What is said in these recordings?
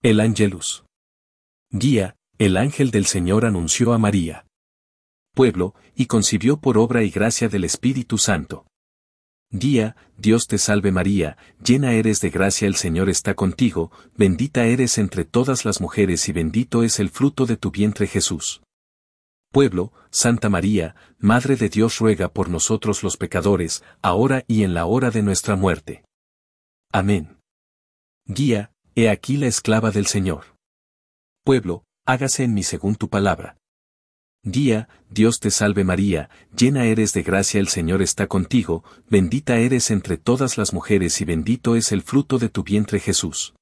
El Angelus. Guía, el ángel del Señor anunció a María. Pueblo, y concibió por obra y gracia del Espíritu Santo. Guía, Dios te salve María, llena eres de gracia el Señor está contigo, bendita eres entre todas las mujeres y bendito es el fruto de tu vientre Jesús. Pueblo, Santa María, Madre de Dios ruega por nosotros los pecadores, ahora y en la hora de nuestra muerte. Amén. Guía, he aquí la esclava del Señor. Pueblo, hágase en mí según tu palabra. Guía, Dios te salve María, llena eres de gracia el Señor está contigo, bendita eres entre todas las mujeres y bendito es el fruto de tu vientre Jesús.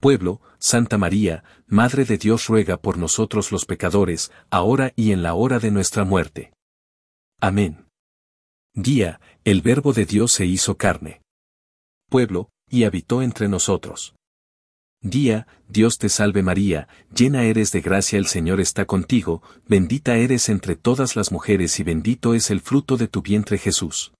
Pueblo, Santa María, Madre de Dios ruega por nosotros los pecadores, ahora y en la hora de nuestra muerte. Amén. Guía, el Verbo de Dios se hizo carne. Pueblo, y habitó entre nosotros. Guía, Dios te salve María, llena eres de gracia el Señor está contigo, bendita eres entre todas las mujeres y bendito es el fruto de tu vientre Jesús.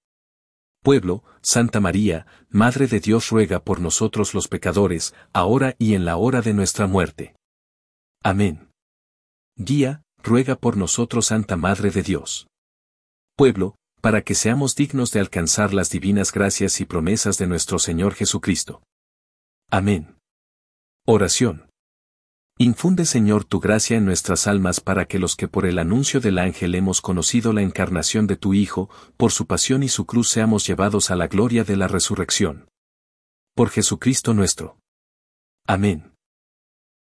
Pueblo, Santa María, Madre de Dios ruega por nosotros los pecadores, ahora y en la hora de nuestra muerte. Amén. Guía, ruega por nosotros Santa Madre de Dios. Pueblo, para que seamos dignos de alcanzar las divinas gracias y promesas de nuestro Señor Jesucristo. Amén. Oración. Infunde Señor tu gracia en nuestras almas para que los que por el anuncio del ángel hemos conocido la encarnación de tu Hijo, por su pasión y su cruz seamos llevados a la gloria de la resurrección. Por Jesucristo nuestro. Amén.